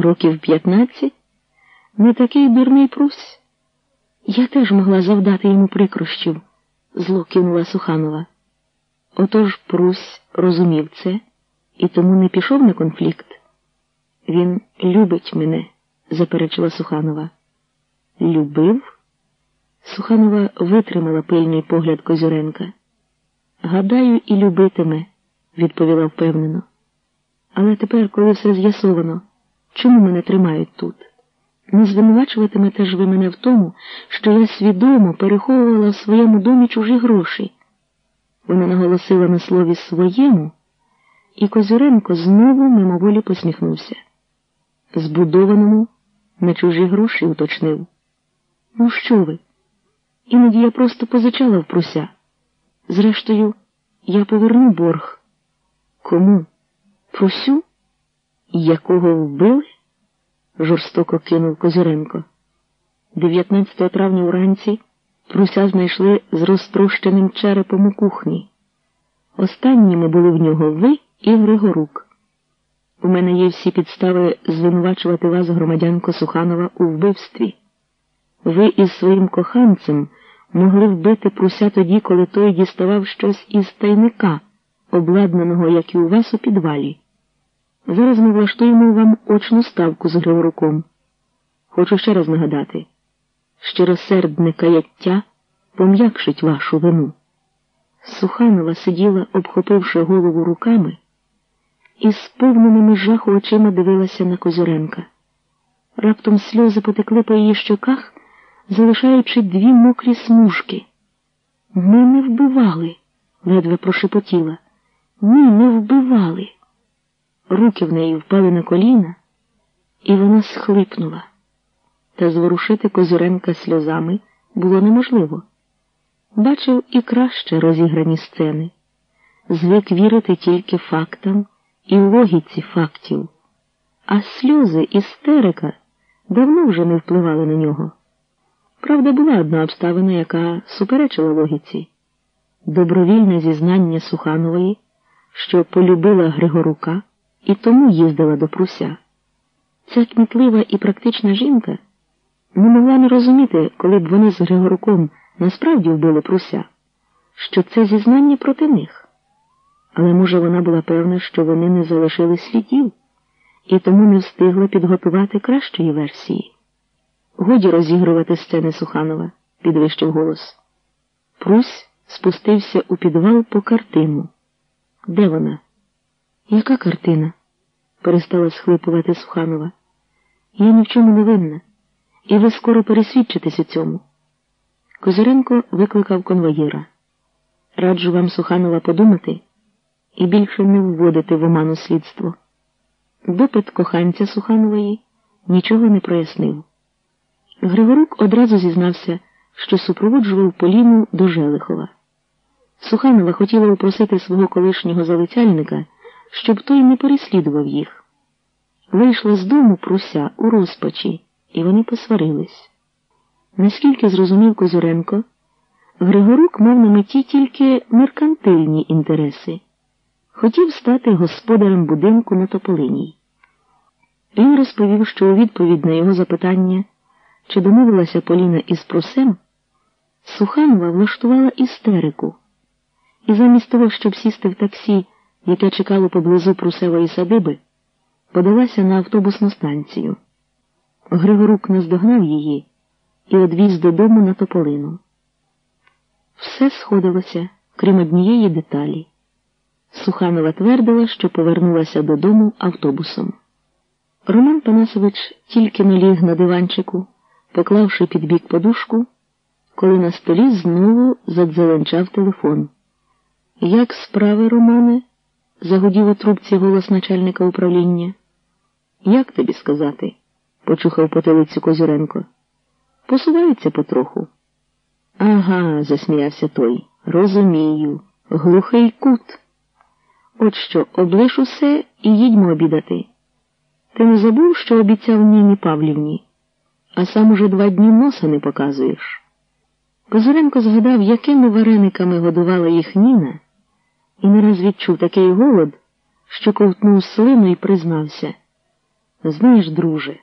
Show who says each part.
Speaker 1: років п'ятнадцять, не такий дурний Прусь. Я теж могла завдати йому прикрощів, зло кинула Суханова. Отож Прусь розумів це і тому не пішов на конфлікт. Він любить мене, заперечила Суханова. Любив? Суханова витримала пильний погляд Козюренка. Гадаю, і любитиме, відповіла впевнено. Але тепер, коли все з'ясовано, чому мене тримають тут? Не звинувачуватимете ж ви мене в тому, що я свідомо переховувала в своєму домі чужі гроші. Вона наголосила на слові своєму, і Козюренко знову мимоволі посміхнувся. Збудованому на чужі гроші уточнив. Ну, що ви? Іноді я просто позичала в пруся. Зрештою, я поверну борг. Кому? Прусю? Якого вбили? жорстоко кинув Козюренко. 19 травня уранці Пруся знайшли з розтрощеним черепом у кухні. Останніми були в нього ви і Григорук. У мене є всі підстави звинувачувати вас, громадянко Суханова, у вбивстві. Ви із своїм коханцем могли вбити Пруся тоді, коли той діставав щось із тайника, обладнаного, як і у вас у підвалі. Зараз ми влаштуємо вам очну ставку з Григоруком. Хочу ще раз нагадати, щиросердне каяття пом'якшить вашу вину. Суханова сиділа, обхопивши голову руками, і з повненими жаху очима дивилася на Козюренка. Раптом сльози потекли по її щоках, залишаючи дві мокрі смужки. Ми не вбивали, ледве прошепотіла. Ні, не вбивали. Руки в неї впали на коліна, і вона схлипнула. Та зворушити Козюренка сльозами було неможливо. Бачив і краще розіграні сцени, звик вірити тільки фактам і логіці фактів, а сльози істерика давно вже не впливали на нього. Правда, була одна обставина, яка суперечила логіці добровільне зізнання Суханової, що полюбила Григорука і тому їздила до Пруся. Ця кмітлива і практична жінка не могла не розуміти, коли б вони з Григоруком насправді вбили Пруся, що це зізнання проти них. Але, може, вона була певна, що вони не залишили світів і тому не встигла підготувати кращої версії. Годі розігрувати сцени Суханова, підвищив голос. Прусь спустився у підвал по картину. Де вона? Яка картина? перестала схлипувати Суханова. Я ні в чому не винна, і ви скоро пересвідчитесь у цьому. Козиренко викликав конвоєра. Раджу вам, Суханова, подумати і більше не вводити в оману слідство. Допит коханця Суханової нічого не прояснив. Григорук одразу зізнався, що супроводжував Поліну до Желихова. Суханова хотіла упросити свого колишнього залицяльника, щоб той не переслідував їх. Вийшла з дому пруся у розпачі, і вони посварились. Наскільки зрозумів Козюренко, Григорук мав на меті тільки меркантильні інтереси. Хотів стати господарем будинку на Тополиній. Він розповів, що у відповідь на його запитання, чи домовилася Поліна із прусем, Суханова влаштувала істерику, і замість того, щоб сісти в таксі, яке чекало поблизу прусевої садиби, подалася на автобусну станцію. Григорук наздогнав її і одвіз додому на тополину. Все сходилося, крім однієї деталі. Суханова твердила, що повернулася додому автобусом. Роман Панасович тільки наліг на диванчику, поклавши під бік подушку, коли на столі знову задзеленчав телефон. Як справи, Романе? Загудів у трубці голос начальника управління. Як тобі сказати? почухав потилицю Козюренко. Посуваються потроху. Ага, засміявся той. Розумію. Глухий кут. От що, облиш усе і їдьмо обідати. Ти не забув, що обіцяв Ніні Павлівні, а сам уже два дні носа не показуєш. Козуренко згадав, якими варениками годувала їх Ніна, і не раз відчув такий голод, що ковтнув слину і признався. Знаєш, друже.